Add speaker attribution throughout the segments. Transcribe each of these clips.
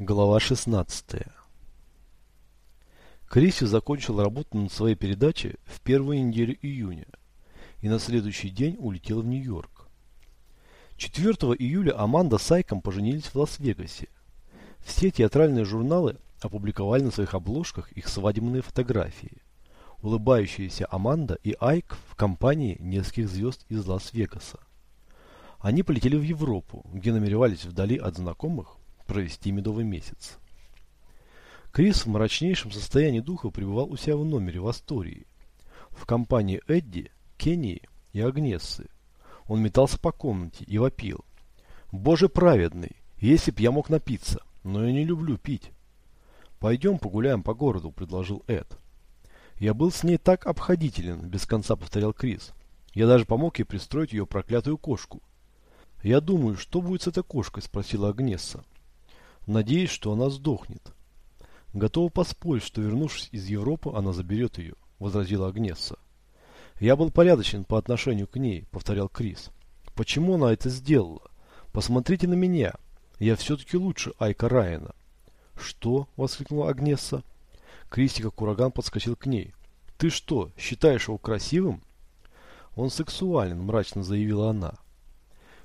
Speaker 1: Глава 16 Криси закончил работу над своей передачей в первую неделю июня и на следующий день улетел в Нью-Йорк. 4 июля Аманда с Айком поженились в Лас-Вегасе. Все театральные журналы опубликовали на своих обложках их свадебные фотографии. Улыбающиеся Аманда и Айк в компании нескольких звезд из Лас-Вегаса. Они полетели в Европу, где намеревались вдали от знакомых провести медовый месяц. Крис в мрачнейшем состоянии духа пребывал у себя в номере в Астории, в компании Эдди, Кении и Агнессы. Он метался по комнате и вопил. «Боже праведный, если б я мог напиться, но я не люблю пить». «Пойдем погуляем по городу», — предложил Эд. «Я был с ней так обходителен», — без конца повторял Крис. «Я даже помог ей пристроить ее проклятую кошку». «Я думаю, что будет с этой кошкой?» — спросила Агнесса. Надеюсь, что она сдохнет. Готова поспорить, что вернувшись из Европы, она заберет ее, возразила Агнесса. Я был порядочен по отношению к ней, повторял Крис. Почему она это сделала? Посмотрите на меня. Я все-таки лучше Айка Райана. Что? воскликнула Агнесса. Кристи, как ураган, подскочил к ней. Ты что, считаешь его красивым? Он сексуален, мрачно заявила она.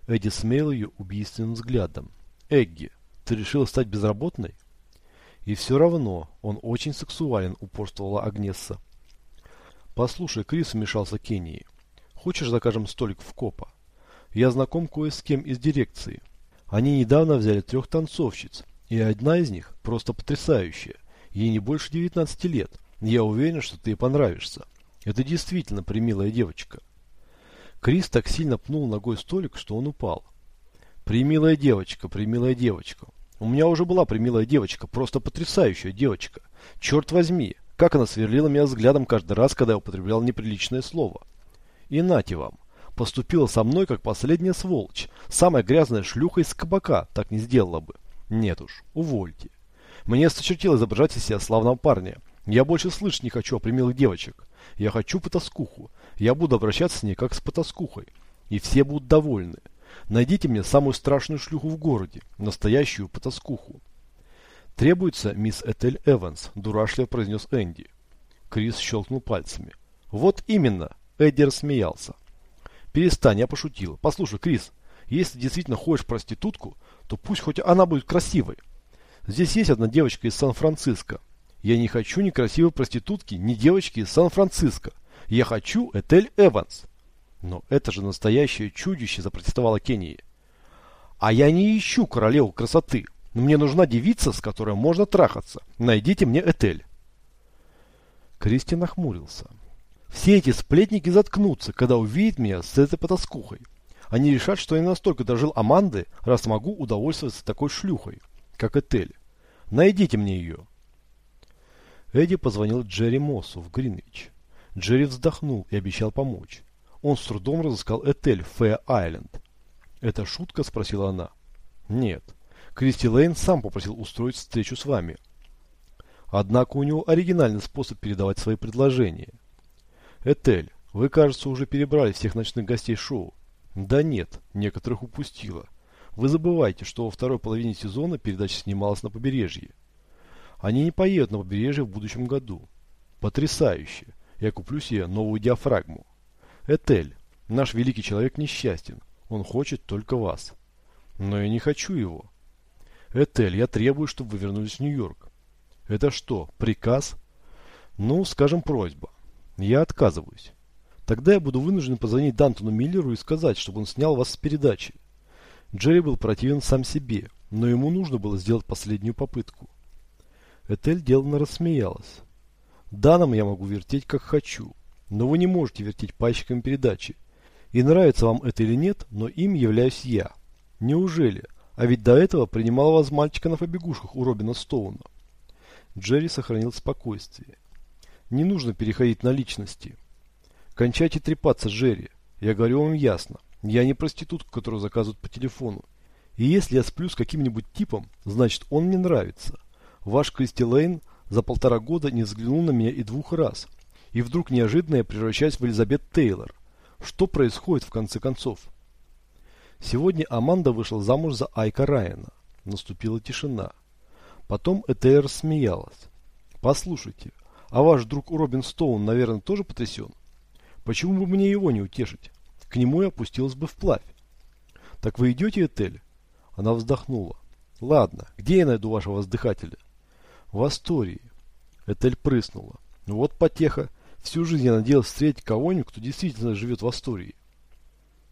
Speaker 1: Эдди смеял ее убийственным взглядом. Эгги, ты решила стать безработной? И все равно, он очень сексуален, упорствовала Агнесса. Послушай, Крис вмешался Кении. Хочешь закажем столик в Копа? Я знаком кое с кем из дирекции. Они недавно взяли трех танцовщиц, и одна из них просто потрясающая. Ей не больше 19 лет. Я уверен, что ты ей понравишься. Это действительно примилая девочка. Крис так сильно пнул ногой столик, что он упал. Примилая девочка, примилая девочка. У меня уже была примилая девочка, просто потрясающая девочка. Черт возьми, как она сверлила меня взглядом каждый раз, когда я употреблял неприличное слово. И нате вам. Поступила со мной, как последняя сволочь. Самая грязная шлюха из кабака так не сделала бы. Нет уж, увольте. Мне сточертело изображать из себя славного парня. Я больше слышать не хочу о примилых девочек. Я хочу потаскуху. Я буду обращаться с ней, как с потаскухой. И все будут довольны. Найдите мне самую страшную шлюху в городе, настоящую потаскуху. Требуется мисс Этель Эванс, дурашливо произнес Энди. Крис щелкнул пальцами. Вот именно, Эдди рассмеялся. Перестань, я пошутил. Послушай, Крис, если действительно хочешь проститутку, то пусть хоть она будет красивой. Здесь есть одна девочка из Сан-Франциско. Я не хочу ни красивой проститутки, ни девочки из Сан-Франциско. Я хочу Этель Эванс. Но это же настоящее чудище, запротестовала Кении. А я не ищу королеву красоты. Мне нужна девица, с которой можно трахаться. Найдите мне Этель. Кристи нахмурился. Все эти сплетники заткнутся, когда увидят меня с этой потаскухой. Они решат, что я настолько дожил Аманды, раз могу удовольствоваться такой шлюхой, как Этель. Найдите мне ее. Эдди позвонил Джерри Моссу в Гринвич. Джерри вздохнул и обещал помочь. Он с трудом разыскал Этель в Фэя-Айленд. «Это шутка?» – спросила она. «Нет. Кристи Лейн сам попросил устроить встречу с вами. Однако у него оригинальный способ передавать свои предложения. Этель, вы, кажется, уже перебрали всех ночных гостей шоу. Да нет, некоторых упустила. Вы забываете, что во второй половине сезона передача снималась на побережье. Они не поедут на побережье в будущем году. Потрясающе. Я куплю себе новую диафрагму. Этель, наш великий человек несчастен. Он хочет только вас. Но я не хочу его. Этель, я требую, чтобы вы вернулись в Нью-Йорк. Это что, приказ? Ну, скажем, просьба. Я отказываюсь. Тогда я буду вынужден позвонить Дантону Миллеру и сказать, чтобы он снял вас с передачи. Джерри был противен сам себе, но ему нужно было сделать последнюю попытку. Этель деланно рассмеялась. Даном я могу вертеть как хочу. Но вы не можете вертеть пальчиками передачи. И нравится вам это или нет, но им являюсь я. Неужели? А ведь до этого принимал вас мальчика на побегушках у Робина Стоуна. Джерри сохранил спокойствие. Не нужно переходить на личности. Кончайте трепаться, Джерри. Я говорю вам ясно. Я не проститутка, которую заказывают по телефону. И если я сплю с каким-нибудь типом, значит он мне нравится. Ваш Кристи Лейн за полтора года не взглянул на меня и двух раз – и вдруг неожиданно я превращаюсь в Элизабет Тейлор. Что происходит в конце концов? Сегодня Аманда вышла замуж за Айка Райана. Наступила тишина. Потом Этель рассмеялась. Послушайте, а ваш друг Робин Стоун, наверное, тоже потрясен? Почему бы мне его не утешить? К нему я опустилась бы вплавь. Так вы идете, Этель? Она вздохнула. Ладно, где я найду вашего воздыхателя? В Астории. Этель прыснула. Вот потеха. Всю жизнь я надеялась встретить кого-нибудь, кто действительно живет в Астории.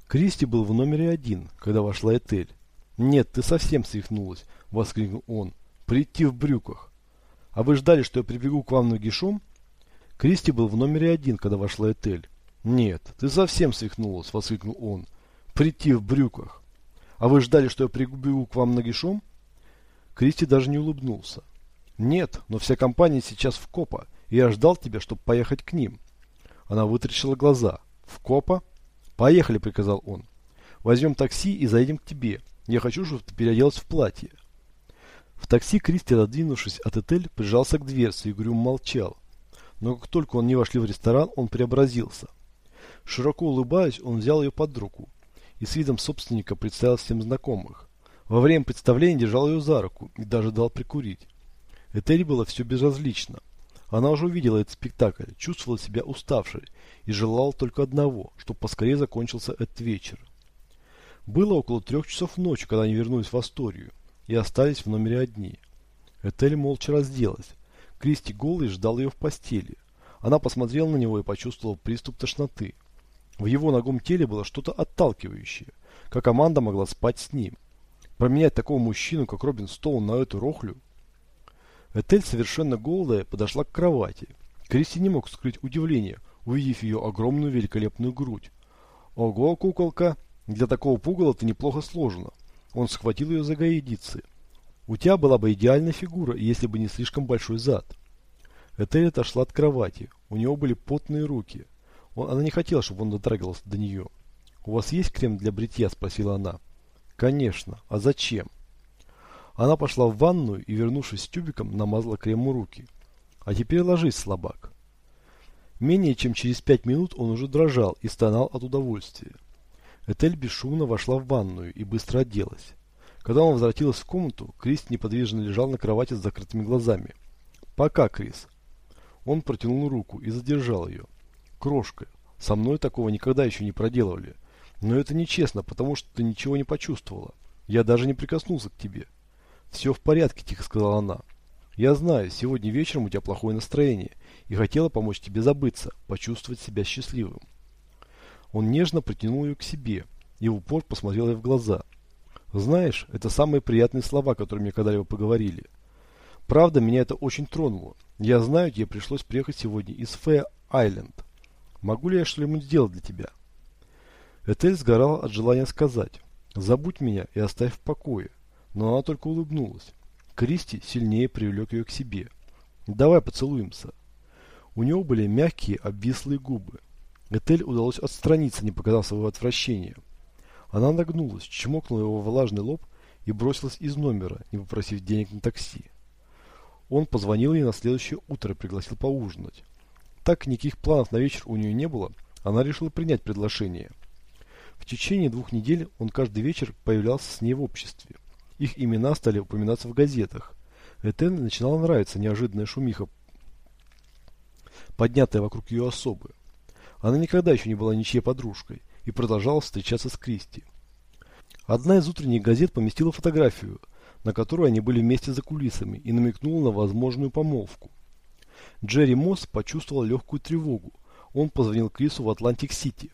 Speaker 1: Кристи был в номере один, когда вошла Этель. «Нет, ты совсем свихнулась!» – воскликнул он. «Прийти в брюках!» «А вы ждали, что я прибегу к вам нагишом?» Кристи был в номере один, когда вошла Этель. «Нет, ты совсем свихнулась!» – воскликнул он. «Прийти в брюках!» «А вы ждали, что я прибегу к вам нагишом?» Кристи даже не улыбнулся. «Нет, но вся компания сейчас в Копа, я ждал тебя, чтобы поехать к ним». Она вытрящила глаза. «В Копа?» «Поехали», — приказал он. «Возьмем такси и заедем к тебе. Я хочу, чтобы ты переоделась в платье». В такси Кристи, отодвинувшись от отель, прижался к дверце и угрюмо молчал. Но как только он не вошли в ресторан, он преобразился. Широко улыбаясь, он взял ее под руку и с видом собственника представил всем знакомых. Во время представления держал ее за руку и даже дал прикурить. Этель было все безразлично. Она уже увидела этот спектакль, чувствовала себя уставшей и желала только одного, чтобы поскорее закончился этот вечер. Было около трех часов ночи, когда они вернулись в Асторию и остались в номере одни. Этель молча разделась. Кристи голый ждал ее в постели. Она посмотрела на него и почувствовала приступ тошноты. В его ногом теле было что-то отталкивающее. Как Аманда могла спать с ним? Променять такого мужчину, как Робин Стоун, на эту рохлю? Этель, совершенно голая, подошла к кровати. Кристи не мог скрыть удивление, увидев ее огромную великолепную грудь. «Ого, куколка! Для такого пугала ты неплохо сложена». Он схватил ее за ягодицы. «У тебя была бы идеальная фигура, если бы не слишком большой зад». Этель отошла от кровати. У него были потные руки. Он, она не хотела, чтобы он дотрагивался до нее. «У вас есть крем для бритья?» – спросила она. «Конечно. А зачем?» Она пошла в ванную и, вернувшись с тюбиком, намазала крему руки. «А теперь ложись, слабак». Менее чем через пять минут он уже дрожал и стонал от удовольствия. Этель бесшумно вошла в ванную и быстро оделась. Когда он возвратилась в комнату, Крис неподвижно лежал на кровати с закрытыми глазами. «Пока, Крис». Он протянул руку и задержал ее. «Крошка, со мной такого никогда еще не проделывали. Но это нечестно, потому что ты ничего не почувствовала. Я даже не прикоснулся к тебе». «Все в порядке», – тихо сказала она. «Я знаю, сегодня вечером у тебя плохое настроение, и хотела помочь тебе забыться, почувствовать себя счастливым». Он нежно притянул ее к себе и в упор посмотрел ей в глаза. «Знаешь, это самые приятные слова, которые мне когда-либо поговорили. Правда, меня это очень тронуло. Я знаю, тебе пришлось приехать сегодня из Фэ-Айленд. Могу ли я что-нибудь сделать для тебя?» Этель сгорала от желания сказать «Забудь меня и оставь в покое» но она только улыбнулась. Кристи сильнее привлек ее к себе. «Давай поцелуемся». У него были мягкие, обвислые губы. Этель удалось отстраниться, не показав своего отвращения. Она нагнулась, чмокнула его влажный лоб и бросилась из номера, не попросив денег на такси. Он позвонил ей на следующее утро и пригласил поужинать. Так никаких планов на вечер у нее не было, она решила принять приглашение. В течение двух недель он каждый вечер появлялся с ней в обществе. Их имена стали упоминаться в газетах. Этен начинала нравиться неожиданная шумиха, поднятая вокруг ее особы. Она никогда еще не была ничьей подружкой и продолжала встречаться с Кристи. Одна из утренних газет поместила фотографию, на которой они были вместе за кулисами и намекнула на возможную помолвку. Джерри Мосс почувствовал легкую тревогу. Он позвонил Крису в Атлантик-Сити.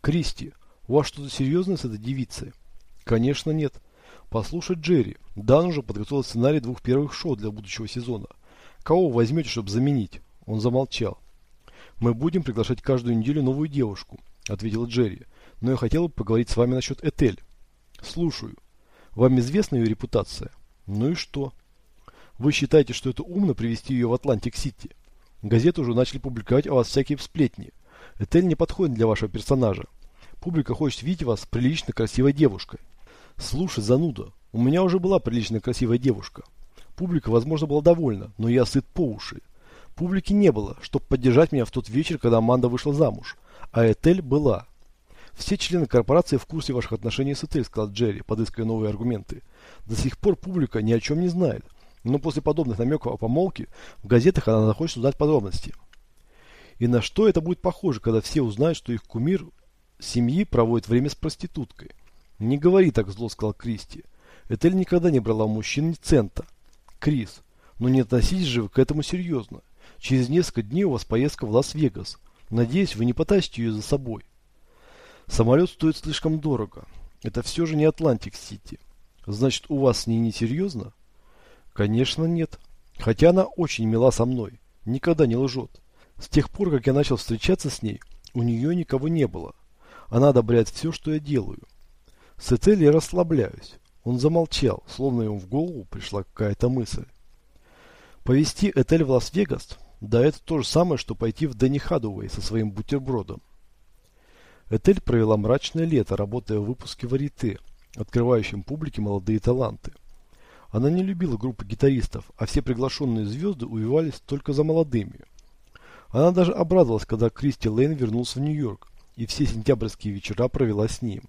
Speaker 1: «Кристи, у вас что-то серьезное с этой девицей?» «Конечно нет. Послушайте, Джерри. Дан уже подготовил сценарий двух первых шоу для будущего сезона. Кого возьмете, чтобы заменить? Он замолчал. Мы будем приглашать каждую неделю новую девушку, ответил Джерри. Но я хотел бы поговорить с вами насчет Этель. Слушаю. Вам известна ее репутация? Ну и что? Вы считаете, что это умно привести ее в Атлантик-Сити? Газеты уже начали публиковать о вас всякие сплетни. Этель не подходит для вашего персонажа. Публика хочет видеть вас с приличной красивой девушкой. Слушай, зануда, у меня уже была приличная красивая девушка. Публика, возможно, была довольна, но я сыт по уши. Публики не было, чтобы поддержать меня в тот вечер, когда Аманда вышла замуж. А Этель была. Все члены корпорации в курсе ваших отношений с Этель, сказал Джерри, подыскивая новые аргументы. До сих пор публика ни о чем не знает. Но после подобных намеков о помолвке в газетах она захочет узнать подробности. И на что это будет похоже, когда все узнают, что их кумир семьи проводит время с проституткой? Не говори так зло, сказал Кристи. Этель никогда не брала у мужчин ни цента. Крис, но не относитесь же вы к этому серьезно. Через несколько дней у вас поездка в Лас-Вегас. Надеюсь, вы не потащите ее за собой. Самолет стоит слишком дорого. Это все же не Атлантик-Сити. Значит, у вас с ней не серьезно? Конечно, нет. Хотя она очень мила со мной. Никогда не лжет. С тех пор, как я начал встречаться с ней, у нее никого не было. Она одобряет все, что я делаю. С Этель я расслабляюсь. Он замолчал, словно ему в голову пришла какая-то мысль. Повести Этель в Лас-Вегас? Да это то же самое, что пойти в Дэнни Хадуэй со своим бутербродом. Этель провела мрачное лето, работая в выпуске «Варите», открывающем публике молодые таланты. Она не любила группы гитаристов, а все приглашенные звезды увивались только за молодыми. Она даже обрадовалась, когда Кристи Лейн вернулся в Нью-Йорк, и все сентябрьские вечера провела с ним.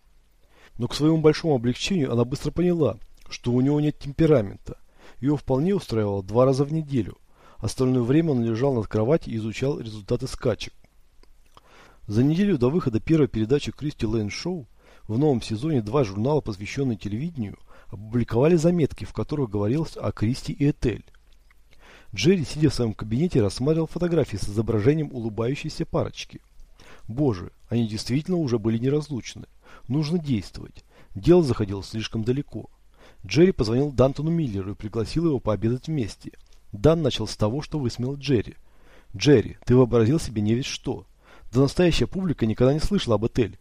Speaker 1: Но к своему большому облегчению она быстро поняла, что у него нет темперамента. Ее вполне устраивало два раза в неделю. Остальное время он лежал над кроватью и изучал результаты скачек. За неделю до выхода первой передачи Кристи Лейн Шоу в новом сезоне два журнала, посвященные телевидению, опубликовали заметки, в которых говорилось о Кристи и Этель. Джерри, сидя в своем кабинете, рассматривал фотографии с изображением улыбающейся парочки. Боже, они действительно уже были неразлучны. Нужно действовать. Дело заходило слишком далеко. Джерри позвонил Дантону Миллеру и пригласил его пообедать вместе. Дан начал с того, что высмеял Джерри. «Джерри, ты вообразил себе не весь что. Да настоящая публика никогда не слышала об Этель».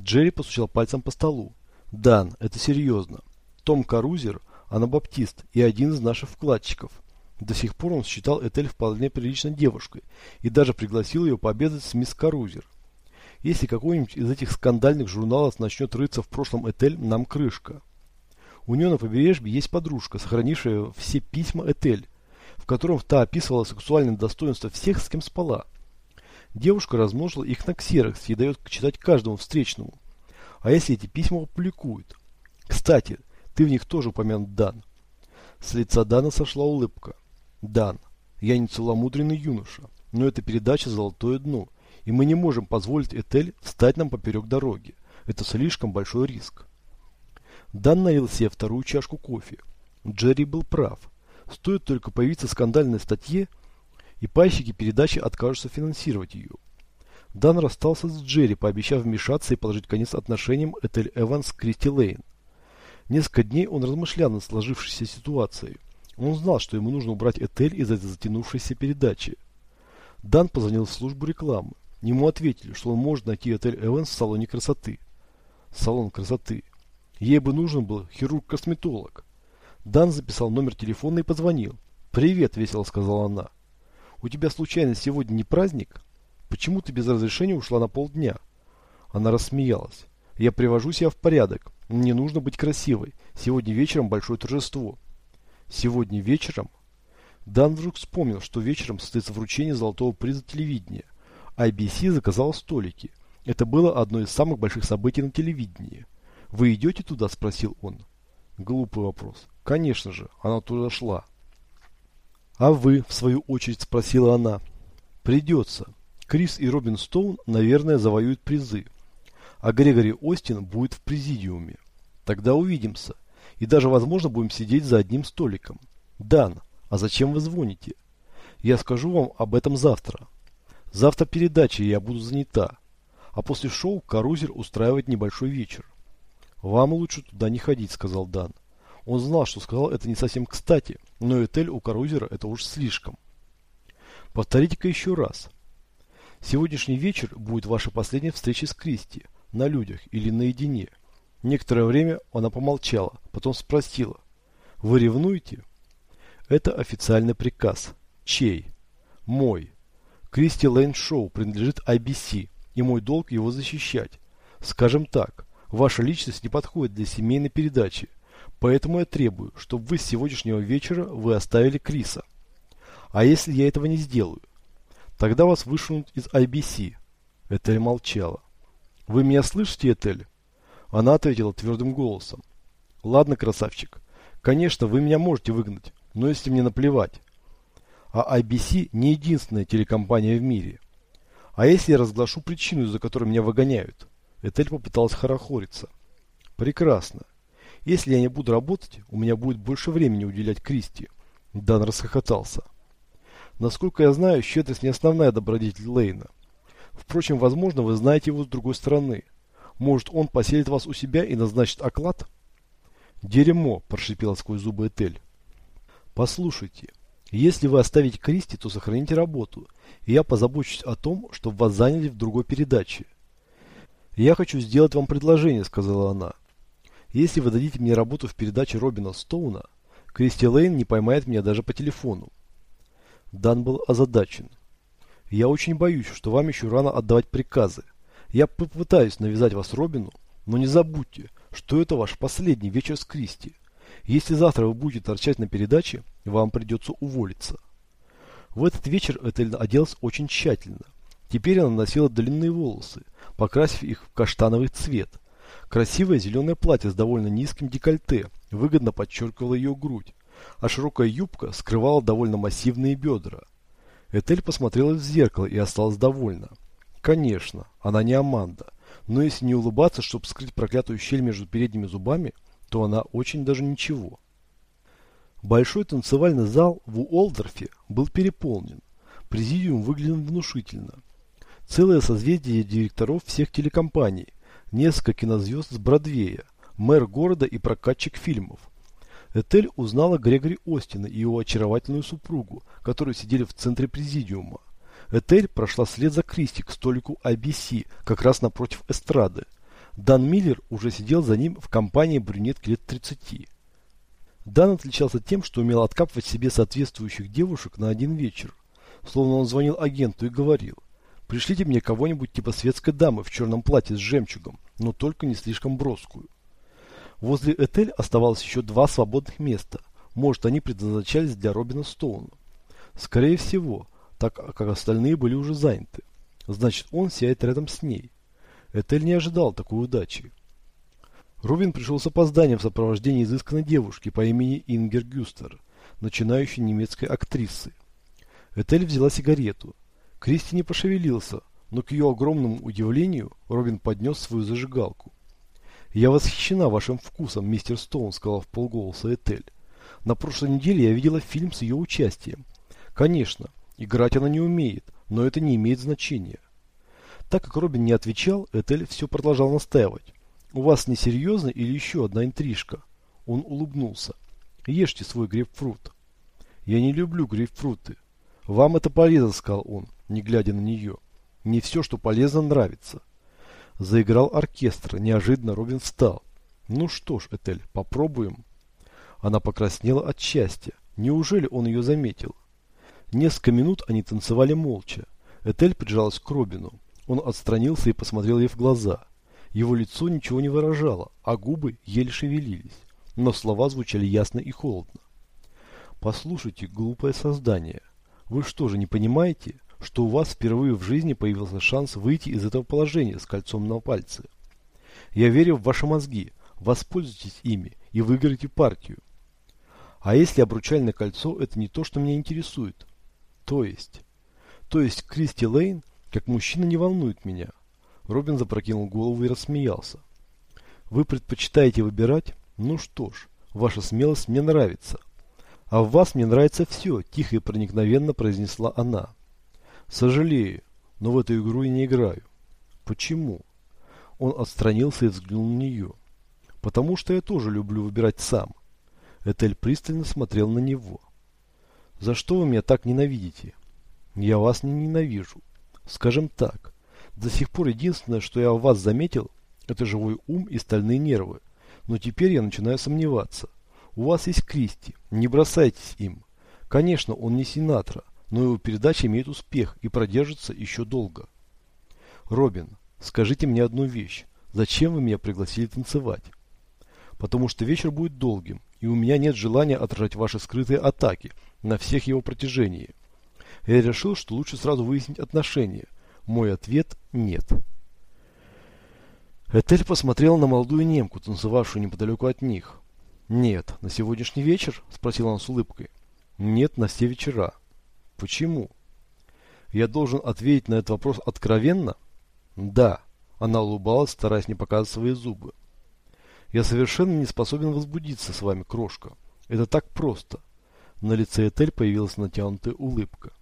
Speaker 1: Джерри постучал пальцем по столу. «Дан, это серьезно. Том Карузер, анабаптист и один из наших вкладчиков. До сих пор он считал Этель вполне приличной девушкой и даже пригласил ее пообедать с мисс Карузер. Если какой-нибудь из этих скандальных журналов начнет рыться в прошлом Этель, нам крышка. У нее на побережье есть подружка, сохранившая все письма Этель, в которых та описывала сексуальное достоинство всех, с кем спала. Девушка размножила их на ксерокс и дает читать каждому встречному. А если эти письма опубликуют? Кстати, ты в них тоже упомянут Дан. С лица Дана сошла улыбка. Дан, я не целомудренный юноша, но эта передача «Золотое дно», и мы не можем позволить Этель встать нам поперек дороги. Это слишком большой риск. Дан налил себе вторую чашку кофе. Джерри был прав. Стоит только появиться скандальной статье, и пайщики передачи откажутся финансировать ее. Дан расстался с Джерри, пообещав вмешаться и положить конец отношениям Этель Эванс с Кристи Лейн. Несколько дней он размышлял над сложившейся ситуацией. Он знал, что ему нужно убрать Этель из этой затянувшейся передачи. Дан позвонил в службу рекламы. Ему ответили, что он может найти Этель Эванс в салоне красоты. Салон красоты. Ей бы нужен был хирург-косметолог. Дан записал номер телефона и позвонил. «Привет», — весело сказала она. «У тебя случайно сегодня не праздник? Почему ты без разрешения ушла на полдня?» Она рассмеялась. «Я привожу себя в порядок. Мне нужно быть красивой. Сегодня вечером большое торжество». «Сегодня вечером?» Дан вдруг вспомнил, что вечером состоится вручение золотого приза телевидения. IBC заказал столики. Это было одно из самых больших событий на телевидении. «Вы идете туда?» – спросил он. Глупый вопрос. Конечно же, она туда шла. «А вы?» – в свою очередь спросила она. «Придется. Крис и Робин Стоун, наверное, завоюют призы. А Грегори Остин будет в президиуме. Тогда увидимся. И даже, возможно, будем сидеть за одним столиком. Дан, а зачем вы звоните? Я скажу вам об этом завтра. Завтра передача, я буду занята. А после шоу Карузер устраивает небольшой вечер. Вам лучше туда не ходить, сказал Дан. Он знал, что сказал это не совсем кстати, но Этель у Карузера это уж слишком. Повторите-ка еще раз. Сегодняшний вечер будет ваша последняя встреча с Кристи, на людях или наедине. Некоторое время она помолчала, потом спросила. Вы ревнуете? Это официальный приказ. Чей? Мой. Кристи Лейн Шоу принадлежит IBC, и мой долг его защищать. Скажем так, ваша личность не подходит для семейной передачи, Поэтому я требую, чтобы вы с сегодняшнего вечера вы оставили Криса. А если я этого не сделаю? Тогда вас вышвырнут из IBC. Этель молчала. Вы меня слышите, Этель? Она ответила твердым голосом. Ладно, красавчик. Конечно, вы меня можете выгнать. Но если мне наплевать. А IBC не единственная телекомпания в мире. А если я разглашу причину, из-за которой меня выгоняют? Этель попыталась хорохориться. Прекрасно. Если я не буду работать, у меня будет больше времени уделять Кристи. Дан расхохотался. Насколько я знаю, щедрость не основная добродетель Лейна. Впрочем, возможно, вы знаете его с другой стороны. Может, он поселит вас у себя и назначит оклад? Дерьмо, прошипела сквозь зубы Этель. Послушайте, если вы оставите Кристи, то сохраните работу, и я позабочусь о том, чтобы вас заняли в другой передаче. Я хочу сделать вам предложение, сказала она. Если вы дадите мне работу в передаче Робина Стоуна, Кристи Лейн не поймает меня даже по телефону. Дан был озадачен. Я очень боюсь, что вам еще рано отдавать приказы. Я попытаюсь навязать вас Робину, но не забудьте, что это ваш последний вечер с Кристи. Если завтра вы будете торчать на передаче, вам придется уволиться. В этот вечер Этель оделась очень тщательно. Теперь она носила длинные волосы, покрасив их в каштановый цвет. Красивое зеленое платье с довольно низким декольте выгодно подчеркивало ее грудь, а широкая юбка скрывала довольно массивные бедра. Этель посмотрела в зеркало и осталась довольна. Конечно, она не Аманда, но если не улыбаться, чтобы скрыть проклятую щель между передними зубами, то она очень даже ничего. Большой танцевальный зал в Уолдорфе был переполнен. Президиум выглядел внушительно. Целое созвездие директоров всех телекомпаний, несколько кинозвезд с Бродвея, мэр города и прокатчик фильмов. Этель узнала Грегори Остина и его очаровательную супругу, которые сидели в центре президиума. Этель прошла след за Кристи к столику IBC, как раз напротив эстрады. Дан Миллер уже сидел за ним в компании брюнетки лет 30. Дан отличался тем, что умел откапывать себе соответствующих девушек на один вечер. Словно он звонил агенту и говорил, пришлите мне кого-нибудь типа светской дамы в черном платье с жемчугом, но только не слишком броскую. Возле Этель оставалось еще два свободных места. Может, они предназначались для Робина Стоуна. Скорее всего, так как остальные были уже заняты. Значит, он сядет рядом с ней. Этель не ожидал такой удачи. Робин пришел с опозданием в сопровождении изысканной девушки по имени Ингер Гюстер, начинающей немецкой актрисы. Этель взяла сигарету. Кристи не пошевелился, но к ее огромному удивлению Робин поднес свою зажигалку. «Я восхищена вашим вкусом, мистер Стоун», — сказал в полголоса Этель. «На прошлой неделе я видела фильм с ее участием. Конечно, играть она не умеет, но это не имеет значения». Так как Робин не отвечал, Этель все продолжал настаивать. «У вас несерьезно или еще одна интрижка?» Он улыбнулся. «Ешьте свой грейпфрут». «Я не люблю грейпфруты». «Вам это полезно», — сказал он, не глядя на нее. «Не все, что полезно, нравится». Заиграл оркестр. Неожиданно Робин встал. «Ну что ж, Этель, попробуем». Она покраснела от счастья. Неужели он ее заметил? Несколько минут они танцевали молча. Этель прижалась к Робину. Он отстранился и посмотрел ей в глаза. Его лицо ничего не выражало, а губы еле шевелились. Но слова звучали ясно и холодно. «Послушайте, глупое создание, вы что же не понимаете, что у вас впервые в жизни появился шанс выйти из этого положения с кольцом на пальце? Я верю в ваши мозги, воспользуйтесь ими и выиграете партию. А если обручальное кольцо – это не то, что меня интересует? То есть? То есть Кристи Лейн как мужчина не волнует меня. Робин запрокинул голову и рассмеялся. Вы предпочитаете выбирать? Ну что ж, ваша смелость мне нравится. А в вас мне нравится все, тихо и проникновенно произнесла она. Сожалею, но в эту игру я не играю. Почему? Он отстранился и взглянул на нее. Потому что я тоже люблю выбирать сам. Этель пристально смотрел на него. За что вы меня так ненавидите? Я вас не ненавижу. Скажем так, до сих пор единственное, что я у вас заметил, это живой ум и стальные нервы. Но теперь я начинаю сомневаться. У вас есть Кристи, не бросайтесь им. Конечно, он не Синатра, но его передача имеет успех и продержится еще долго. Робин, скажите мне одну вещь. Зачем вы меня пригласили танцевать? Потому что вечер будет долгим, и у меня нет желания отражать ваши скрытые атаки на всех его протяжении. Я решил, что лучше сразу выяснить отношения. Мой ответ – нет. Этель посмотрела на молодую немку, танцевавшую неподалеку от них. «Нет, на сегодняшний вечер?» – спросила она с улыбкой. Нет, на все вечера. Почему? Я должен ответить на этот вопрос откровенно? Да. Она улыбалась, стараясь не показывать свои зубы. Я совершенно не способен возбудиться с вами, крошка. Это так просто. На лице Этель появилась натянутая улыбка.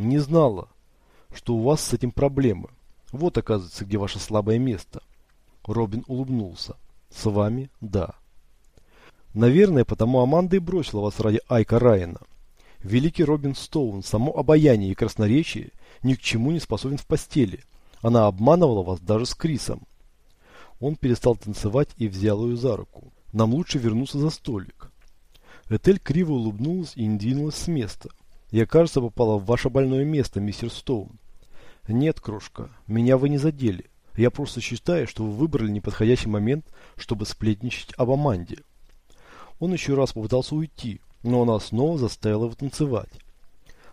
Speaker 1: Не знала, что у вас с этим проблемы. Вот, оказывается, где ваше слабое место. Робин улыбнулся. С вами – да. Наверное, потому Аманда и бросила вас ради Айка Райана. Великий Робин Стоун, само обаяние и красноречие, ни к чему не способен в постели. Она обманывала вас даже с Крисом. Он перестал танцевать и взял ее за руку. Нам лучше вернуться за столик. Этель криво улыбнулась и не двинулась с места. Я, кажется, попала в ваше больное место, мистер Стоун. Нет, крошка, меня вы не задели. Я просто считаю, что вы выбрали неподходящий момент, чтобы сплетничать об Аманде. Он еще раз попытался уйти, но она снова заставила его танцевать.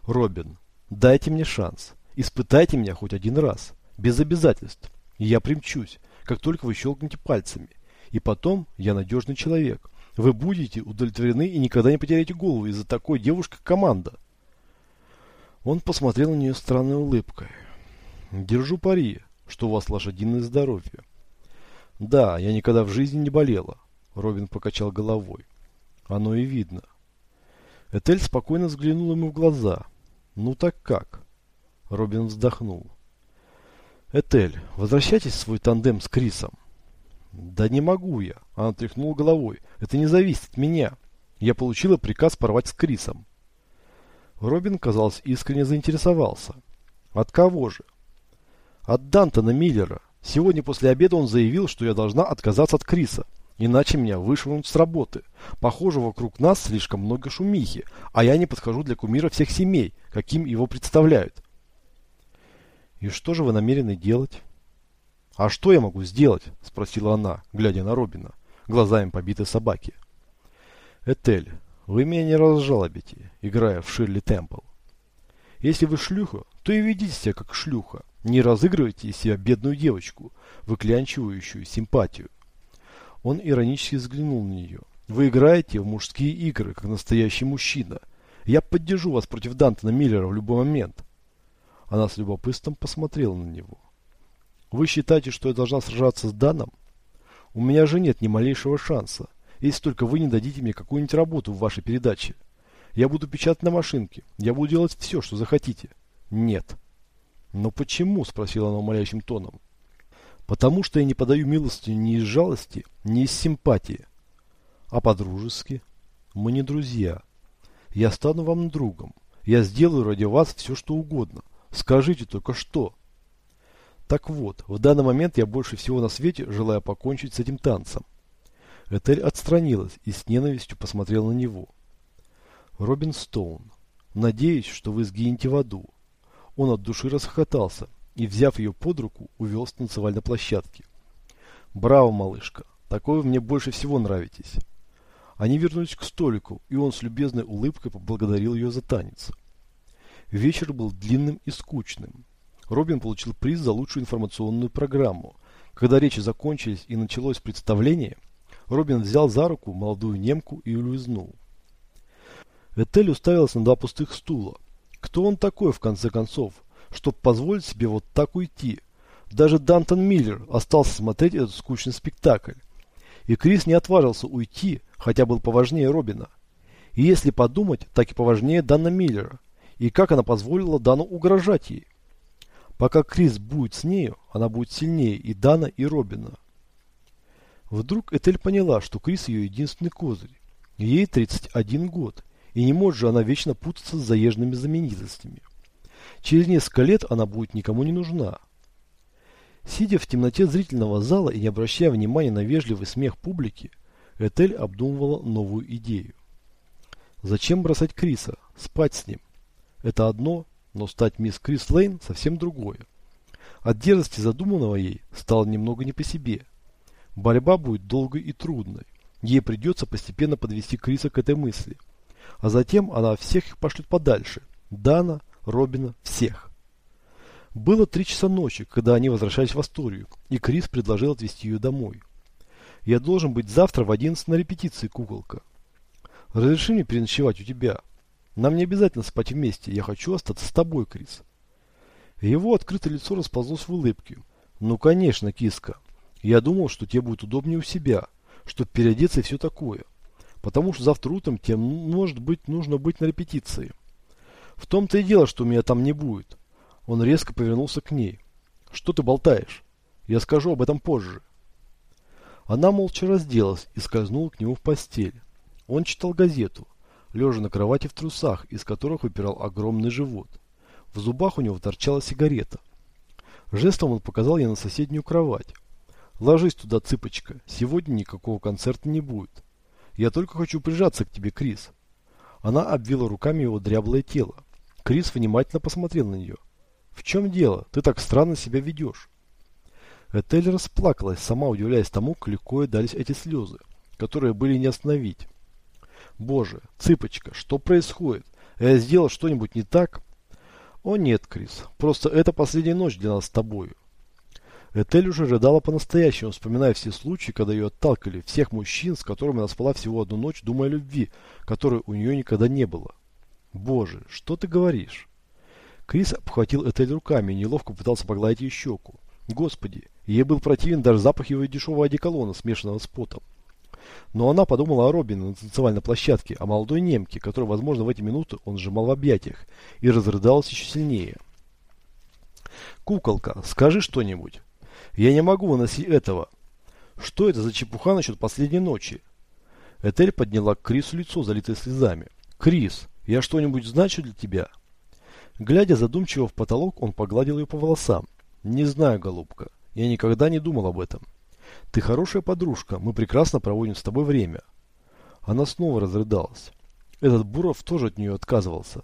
Speaker 1: Робин, дайте мне шанс. Испытайте меня хоть один раз. Без обязательств. Я примчусь, как только вы щелкнете пальцами. И потом я надежный человек. Вы будете удовлетворены и никогда не потеряете голову из-за такой девушки, команда. Он посмотрел на нее странной улыбкой. Держу пари, что у вас лошадиное здоровье. Да, я никогда в жизни не болела. Робин покачал головой. Оно и видно. Этель спокойно взглянул ему в глаза. Ну так как? Робин вздохнул. Этель, возвращайтесь в свой тандем с Крисом. Да не могу я. Она тряхнула головой. Это не зависит от меня. Я получила приказ порвать с Крисом. Робин, казалось, искренне заинтересовался. От кого же? От Дантона Миллера. Сегодня после обеда он заявил, что я должна отказаться от Криса. Иначе меня вышвырнут с работы. Похоже, вокруг нас слишком много шумихи, а я не подхожу для кумира всех семей, каким его представляют. И что же вы намерены делать? А что я могу сделать? Спросила она, глядя на Робина, глазами побитой собаки. Этель, вы меня не разжалобите, играя в Ширли Темпл. Если вы шлюха, то и ведите себя как шлюха. Не разыгрывайте из себя бедную девочку, выклянчивающую симпатию. Он иронически взглянул на нее. Вы играете в мужские игры, как настоящий мужчина. Я поддержу вас против Дантона Миллера в любой момент. Она с любопытством посмотрела на него. Вы считаете, что я должна сражаться с Даном? У меня же нет ни малейшего шанса, если только вы не дадите мне какую-нибудь работу в вашей передаче. Я буду печатать на машинке. Я буду делать все, что захотите. Нет. Но почему? Спросила она умоляющим тоном. Потому что я не подаю милости ни из жалости, ни из симпатии. А по-дружески? Мы не друзья. Я стану вам другом. Я сделаю ради вас все, что угодно. Скажите только что. Так вот, в данный момент я больше всего на свете желаю покончить с этим танцем. Этель отстранилась и с ненавистью посмотрела на него. Робин Стоун, надеюсь, что вы сгинете в аду. Он от души расхохотался и, взяв ее под руку, увел с танцевальной площадки. Браво, малышка, такой вы мне больше всего нравитесь. Они вернулись к столику, и он с любезной улыбкой поблагодарил ее за танец. Вечер был длинным и скучным. Робин получил приз за лучшую информационную программу. Когда речи закончились и началось представление, Робин взял за руку молодую немку и улизнул. Этель уставилась на два пустых стула. Кто он такой, в конце концов, чтобы позволить себе вот так уйти? Даже Дантон Миллер остался смотреть этот скучный спектакль. И Крис не отважился уйти, хотя был поважнее Робина. И если подумать, так и поважнее Дана Миллера. И как она позволила Дану угрожать ей? Пока Крис будет с нею, она будет сильнее и Дана, и Робина. Вдруг Этель поняла, что Крис ее единственный козырь. Ей 31 год, и не может же она вечно путаться с заезженными знаменитостями. Через несколько лет она будет никому не нужна. Сидя в темноте зрительного зала и не обращая внимания на вежливый смех публики, Этель обдумывала новую идею. Зачем бросать Криса? Спать с ним. Это одно, но стать мисс Крис Лейн совсем другое. От дерзости задуманного ей стало немного не по себе. Борьба будет долгой и трудной. Ей придется постепенно подвести Криса к этой мысли – а затем она всех их пошлет подальше. Дана, Робина, всех. Было три часа ночи, когда они возвращались в Асторию, и Крис предложил отвезти ее домой. «Я должен быть завтра в одиннадцать на репетиции, куколка. Разреши мне переночевать у тебя. Нам не обязательно спать вместе. Я хочу остаться с тобой, Крис. Его открытое лицо расползлось в улыбке. Ну, конечно, киска. Я думал, что тебе будет удобнее у себя, чтобы переодеться и все такое. Потому что завтра утром тебе, может быть, нужно быть на репетиции. В том-то и дело, что меня там не будет. Он резко повернулся к ней. Что ты болтаешь? Я скажу об этом позже. Она молча разделась и скользнула к нему в постель. Он читал газету, лежа на кровати в трусах, из которых выпирал огромный живот. В зубах у него торчала сигарета. Жестом он показал ей на соседнюю кровать. «Ложись туда, цыпочка. Сегодня никакого концерта не будет. Я только хочу прижаться к тебе, Крис». Она обвила руками его дряблое тело. Крис внимательно посмотрел на нее. «В чем дело? Ты так странно себя ведешь». Этель расплакалась, сама удивляясь тому, как легко дались эти слезы, которые были не остановить. «Боже, цыпочка, что происходит? Я сделал что-нибудь не так?» «О нет, Крис, просто это последняя ночь для нас с тобою». Этель уже рыдала по-настоящему, вспоминая все случаи, когда ее отталкивали, всех мужчин, с которыми она спала всего одну ночь, думая о любви, которой у нее никогда не было. «Боже, что ты говоришь?» Крис обхватил Этель руками и неловко пытался погладить ее щеку. Господи, ей был противен даже запах его дешевого одеколона, смешанного с потом. Но она подумала о Робине на танцевальной площадке, о молодой немке, которую, возможно, в эти минуты он сжимал в объятиях, и разрыдалась еще сильнее. «Куколка, скажи что-нибудь. Я не могу выносить этого. Что это за чепуха насчет последней ночи?» Этель подняла к Крису лицо, залитое слезами. «Крис, я что-нибудь значу для тебя?» Глядя задумчиво в потолок, он погладил ее по волосам. «Не знаю, голубка. Я никогда не думал об этом. Ты хорошая подружка, мы прекрасно проводим с тобой время. Она снова разрыдалась. Этот Буров тоже от нее отказывался.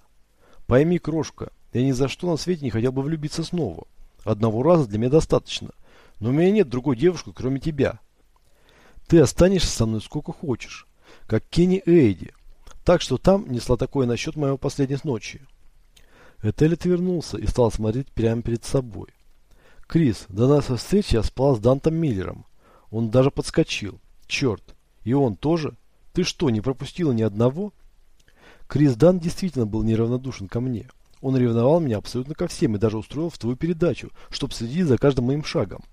Speaker 1: Пойми, крошка, я ни за что на свете не хотел бы влюбиться снова. Одного раза для меня достаточно. Но у меня нет другой девушки, кроме тебя. Ты останешься со мной сколько хочешь. Как Кенни Эйди. Так что там несла такое насчет моего последней ночи. Этель отвернулся и стал смотреть прямо перед собой. Крис, до нашей встречи я спал с Дантом Миллером. Он даже подскочил. Черт. И он тоже? Ты что, не пропустила ни одного? Крис Дан действительно был неравнодушен ко мне. Он ревновал меня абсолютно ко всем и даже устроил в твою передачу, чтобы следить за каждым моим шагом.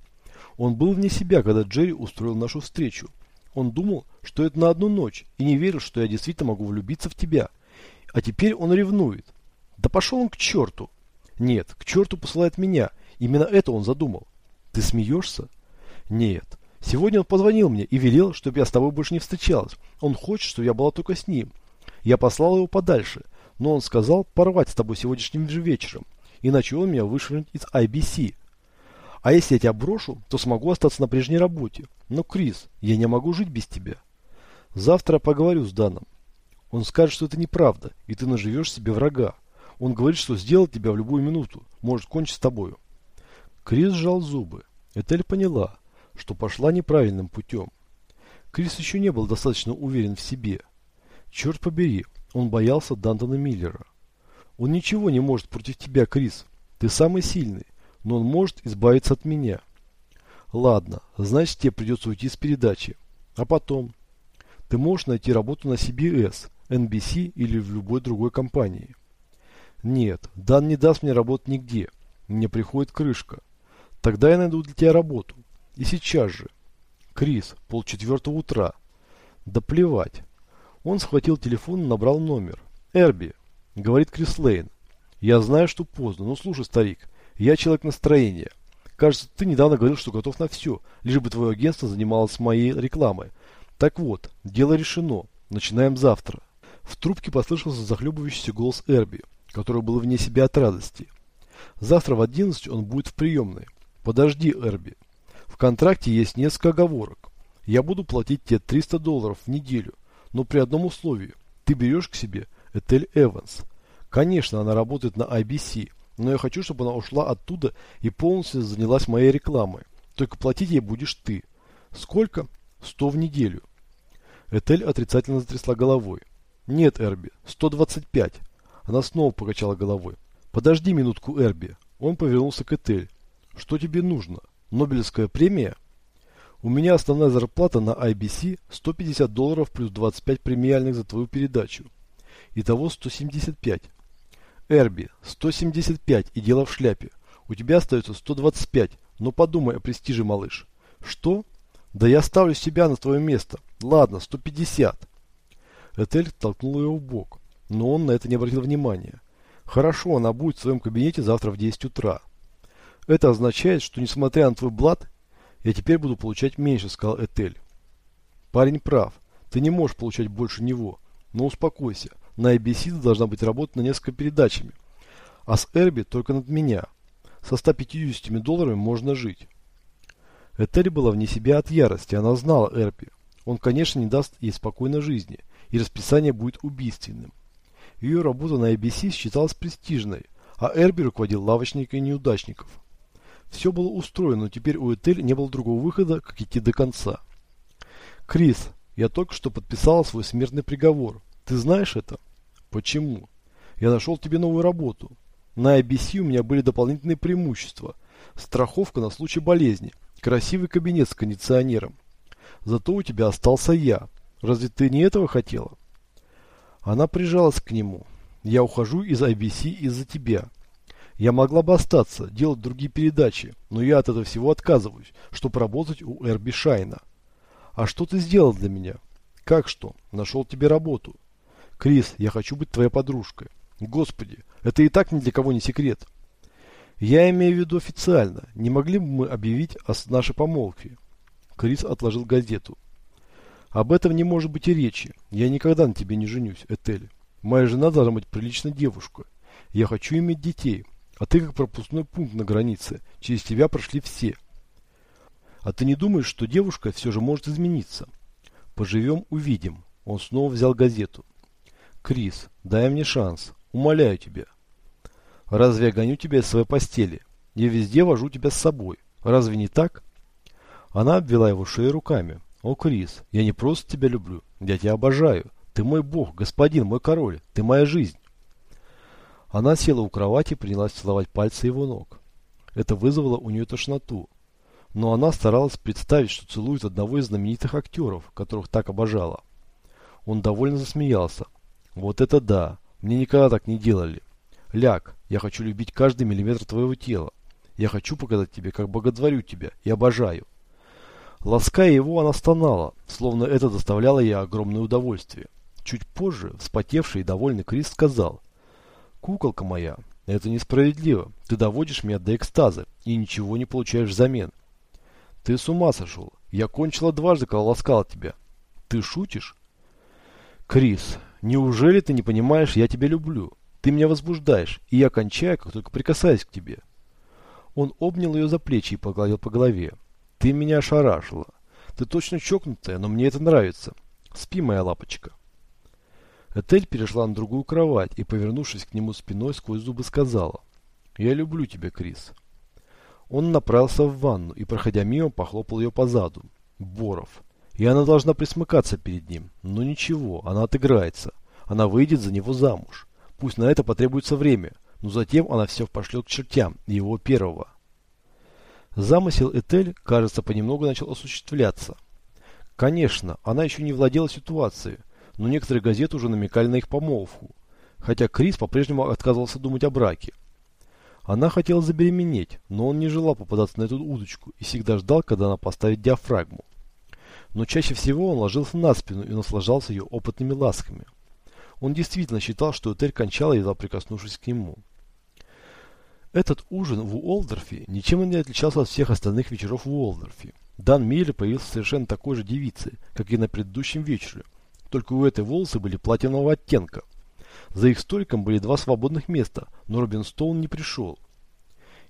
Speaker 1: Он был вне себя, когда Джерри устроил нашу встречу. Он думал, что это на одну ночь, и не верил, что я действительно могу влюбиться в тебя. А теперь он ревнует. Да пошел он к черту. Нет, к черту посылает меня. Именно это он задумал. Ты смеешься? Нет. Сегодня он позвонил мне и велел, чтобы я с тобой больше не встречалась. Он хочет, чтобы я была только с ним. Я послал его подальше, но он сказал порвать с тобой сегодняшним же вечером, иначе он меня вышвырнет из IBC. А если я тебя брошу, то смогу остаться на прежней работе. Но, Крис, я не могу жить без тебя. Завтра поговорю с Даном. Он скажет, что это неправда, и ты наживешь себе врага. Он говорит, что сделать тебя в любую минуту, может кончить с тобою. Крис сжал зубы. Этель поняла что пошла неправильным путем. Крис еще не был достаточно уверен в себе. Черт побери, он боялся Дантона Миллера. Он ничего не может против тебя, Крис. Ты самый сильный, но он может избавиться от меня. Ладно, значит тебе придется уйти с передачи. А потом? Ты можешь найти работу на CBS, NBC или в любой другой компании. Нет, Дан не даст мне работать нигде. Мне приходит крышка. Тогда я найду для тебя работу. И сейчас же. Крис, полчетвертого утра. Да плевать. Он схватил телефон и набрал номер. Эрби, говорит Крис Лейн. Я знаю, что поздно, но слушай, старик, я человек настроения. Кажется, ты недавно говорил, что готов на все, лишь бы твое агентство занималось моей рекламой. Так вот, дело решено. Начинаем завтра. В трубке послышался захлебывающийся голос Эрби, который был вне себя от радости. Завтра в 11 он будет в приемной. Подожди, Эрби контракте есть несколько оговорок. Я буду платить тебе 300 долларов в неделю, но при одном условии. Ты берешь к себе Этель Эванс. Конечно, она работает на IBC, но я хочу, чтобы она ушла оттуда и полностью занялась моей рекламой. Только платить ей будешь ты. Сколько? 100 в неделю. Этель отрицательно затрясла головой. Нет, Эрби, 125. Она снова покачала головой. Подожди минутку, Эрби. Он повернулся к Этель. Что тебе нужно? Нобелевская премия? У меня основная зарплата на IBC 150 долларов плюс 25 премиальных за твою передачу. Итого 175. Эрби, 175 и дело в шляпе. У тебя остается 125. Но подумай о престиже, малыш. Что? Да я ставлю себя на твое место. Ладно, 150. Этель толкнул его в бок, но он на это не обратил внимания. Хорошо, она будет в своем кабинете завтра в 10 утра. Это означает, что несмотря на твой блат, я теперь буду получать меньше, сказал Этель. Парень прав. Ты не можешь получать больше него. Но успокойся. На ABC должна быть работать на несколько передачами. А с Эрби только над меня. Со 150 долларами можно жить. Этель была вне себя от ярости. Она знала Эрби. Он, конечно, не даст ей спокойной жизни. И расписание будет убийственным. Ее работа на ABC считалась престижной, а Эрби руководил лавочникой неудачников. Все было устроено, но теперь у Этель не было другого выхода, как идти до конца. «Крис, я только что подписала свой смертный приговор. Ты знаешь это?» «Почему?» «Я нашел тебе новую работу. На ABC у меня были дополнительные преимущества. Страховка на случай болезни, красивый кабинет с кондиционером. Зато у тебя остался я. Разве ты не этого хотела?» Она прижалась к нему. «Я ухожу из IBC из-за тебя. Я могла бы остаться, делать другие передачи, но я от этого всего отказываюсь, чтобы работать у Эрби Шайна. А что ты сделал для меня? Как что? Нашел тебе работу. Крис, я хочу быть твоей подружкой. Господи, это и так ни для кого не секрет. Я имею в виду официально. Не могли бы мы объявить о нашей помолвке? Крис отложил газету. Об этом не может быть и речи. Я никогда на тебе не женюсь, Этель. Моя жена должна быть приличная девушка. Я хочу иметь детей. А ты как пропускной пункт на границе. Через тебя прошли все. А ты не думаешь, что девушка все же может измениться? Поживем, увидим. Он снова взял газету. Крис, дай мне шанс. Умоляю тебя. Разве я гоню тебя из своей постели? Я везде вожу тебя с собой. Разве не так? Она обвела его шею руками. «О, Крис, я не просто тебя люблю, я тебя обожаю. Ты мой бог, господин, мой король, ты моя жизнь». Она села у кровати и принялась целовать пальцы его ног. Это вызвало у нее тошноту. Но она старалась представить, что целует одного из знаменитых актеров, которых так обожала. Он довольно засмеялся. «Вот это да! Мне никогда так не делали. Ляг, я хочу любить каждый миллиметр твоего тела. Я хочу показать тебе, как боготворю тебя и обожаю. Лаская его, она стонала, словно это доставляло ей огромное удовольствие. Чуть позже, вспотевший и довольный Крис сказал, «Куколка моя, это несправедливо. Ты доводишь меня до экстаза и ничего не получаешь взамен. Ты с ума сошел. Я кончила дважды, когда ласкала тебя. Ты шутишь?» «Крис, неужели ты не понимаешь, я тебя люблю? Ты меня возбуждаешь, и я кончаю, как только прикасаюсь к тебе». Он обнял ее за плечи и погладил по голове. Ты меня ошарашила. Ты точно чокнутая, но мне это нравится. Спи, моя лапочка. Этель перешла на другую кровать и, повернувшись к нему спиной, сквозь зубы сказала. Я люблю тебя, Крис. Он направился в ванну и, проходя мимо, похлопал ее по заду. Боров. И она должна присмыкаться перед ним. Но ничего, она отыграется. Она выйдет за него замуж. Пусть на это потребуется время, но затем она все пошлет к чертям, его первого. Замысел Этель, кажется, понемногу начал осуществляться. Конечно, она еще не владела ситуацией, но некоторые газеты уже намекали на их помолвку, хотя Крис по-прежнему отказывался думать о браке. Она хотела забеременеть, но он не желал попадаться на эту удочку и всегда ждал, когда она поставит диафрагму. Но чаще всего он ложился на спину и наслаждался ее опытными ласками. Он действительно считал, что Этель кончала, едва прикоснувшись к нему. Этот ужин в Уолдорфе ничем не отличался от всех остальных вечеров в Уолдорфе. Дан Миллер появился совершенно такой же девицей, как и на предыдущем вечере, только у этой волосы были платинового оттенка. За их столиком были два свободных места, но Робин Стоун не пришел.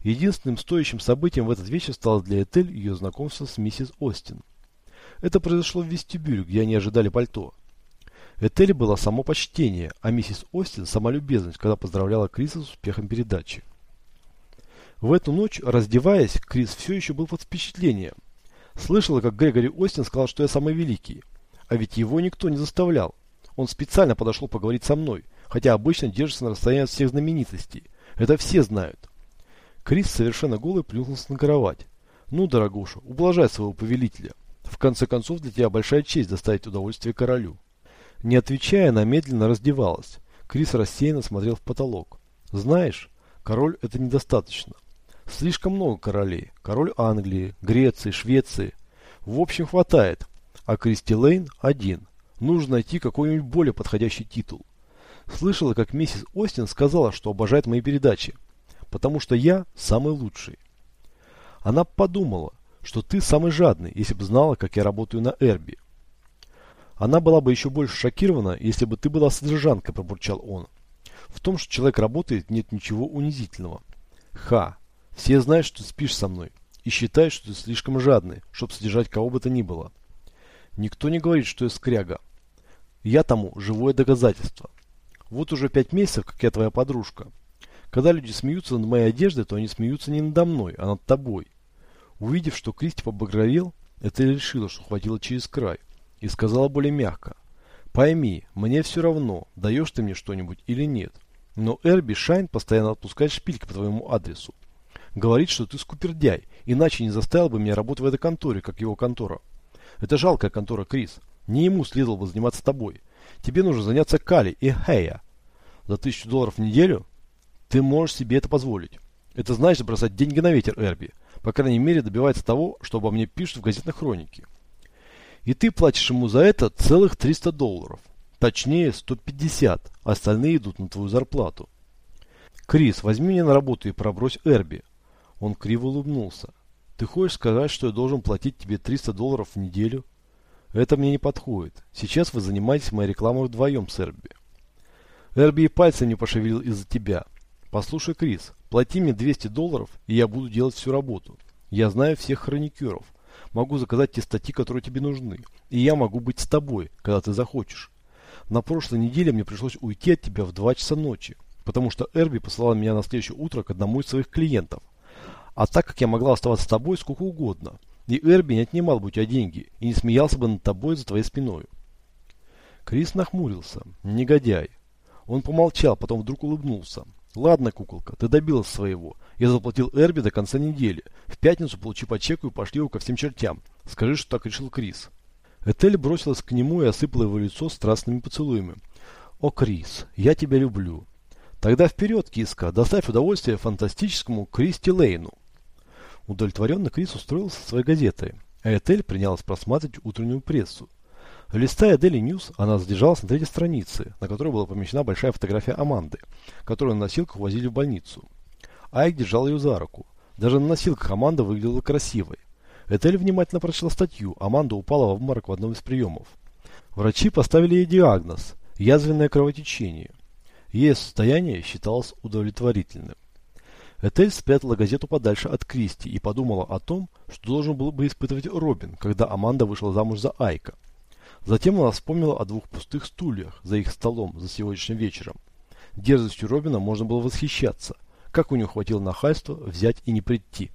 Speaker 1: Единственным стоящим событием в этот вечер стало для Этель ее знакомство с миссис Остин. Это произошло в вестибюле, где они ожидали пальто. Этель была само почтение, а миссис Остин – сама любезность, когда поздравляла Криса с успехом передачи. В эту ночь, раздеваясь, Крис все еще был под впечатлением. Слышала, как Грегори Остин сказал, что я самый великий. А ведь его никто не заставлял. Он специально подошел поговорить со мной, хотя обычно держится на расстоянии от всех знаменитостей. Это все знают. Крис совершенно голый плюхнулся на кровать. Ну, дорогуша, ублажай своего повелителя. В конце концов, для тебя большая честь доставить удовольствие королю. Не отвечая, она медленно раздевалась. Крис рассеянно смотрел в потолок. Знаешь, король это недостаточно. Слишком много королей. Король Англии, Греции, Швеции. В общем, хватает. А Кристи Лейн один. Нужно найти какой-нибудь более подходящий титул. Слышала, как миссис Остин сказала, что обожает мои передачи. Потому что я самый лучший. Она подумала, что ты самый жадный, если бы знала, как я работаю на Эрби. Она была бы еще больше шокирована, если бы ты была содержанкой, пробурчал он. В том, что человек работает, нет ничего унизительного. Ха, все знают, что ты спишь со мной, и считают, что ты слишком жадный, чтобы содержать кого бы то ни было. Никто не говорит, что я скряга. Я тому живое доказательство. Вот уже пять месяцев, как я твоя подружка. Когда люди смеются над моей одеждой, то они смеются не надо мной, а над тобой. Увидев, что Кристи побагровел, это решила, что хватило через край, и сказала более мягко. Пойми, мне все равно, даешь ты мне что-нибудь или нет. Но Эрби Шайн постоянно отпускает шпильки по твоему адресу. Говорит, что ты скупердяй, иначе не заставил бы меня работать в этой конторе, как его контора. Это жалкая контора, Крис. Не ему следовало бы заниматься тобой. Тебе нужно заняться Кали и Хэя. За тысячу долларов в неделю ты можешь себе это позволить. Это значит бросать деньги на ветер, Эрби. По крайней мере, добивается того, что обо мне пишут в газетной хронике. И ты платишь ему за это целых 300 долларов. Точнее, 150. Остальные идут на твою зарплату. Крис, возьми меня на работу и пробрось Эрби. Он криво улыбнулся. Ты хочешь сказать, что я должен платить тебе 300 долларов в неделю? Это мне не подходит. Сейчас вы занимаетесь моей рекламой вдвоем с Эрби. Эрби и пальцем не пошевелил из-за тебя. Послушай, Крис, плати мне 200 долларов, и я буду делать всю работу. Я знаю всех хроникеров. Могу заказать те статьи, которые тебе нужны. И я могу быть с тобой, когда ты захочешь. На прошлой неделе мне пришлось уйти от тебя в 2 часа ночи, потому что Эрби послала меня на следующее утро к одному из своих клиентов. А так как я могла оставаться с тобой сколько угодно, и Эрби не отнимал бы у тебя деньги и не смеялся бы над тобой за твоей спиной. Крис нахмурился. Негодяй. Он помолчал, потом вдруг улыбнулся. Ладно, куколка, ты добилась своего. Я заплатил Эрби до конца недели. В пятницу получи по чеку и пошли его ко всем чертям. Скажи, что так решил Крис. Этель бросилась к нему и осыпала его лицо страстными поцелуями. О, Крис, я тебя люблю. Тогда вперед, киска, доставь удовольствие фантастическому Кристи Лейну. Удовлетворенно Крис устроился со своей газетой, а Этель принялась просматривать утреннюю прессу. Листая Daily News, она задержалась на третьей странице, на которой была помещена большая фотография Аманды, которую на носилках возили в больницу. Айк держал ее за руку. Даже на носилках Аманда выглядела красивой. Этель внимательно прочла статью, Аманда упала в обморок в одном из приемов. Врачи поставили ей диагноз – язвенное кровотечение. Ее состояние считалось удовлетворительным. Этель спрятала газету подальше от Кристи и подумала о том, что должен был бы испытывать Робин, когда Аманда вышла замуж за Айка. Затем она вспомнила о двух пустых стульях за их столом за сегодняшним вечером. Дерзостью Робина можно было восхищаться. Как у него хватило нахальства взять и не прийти.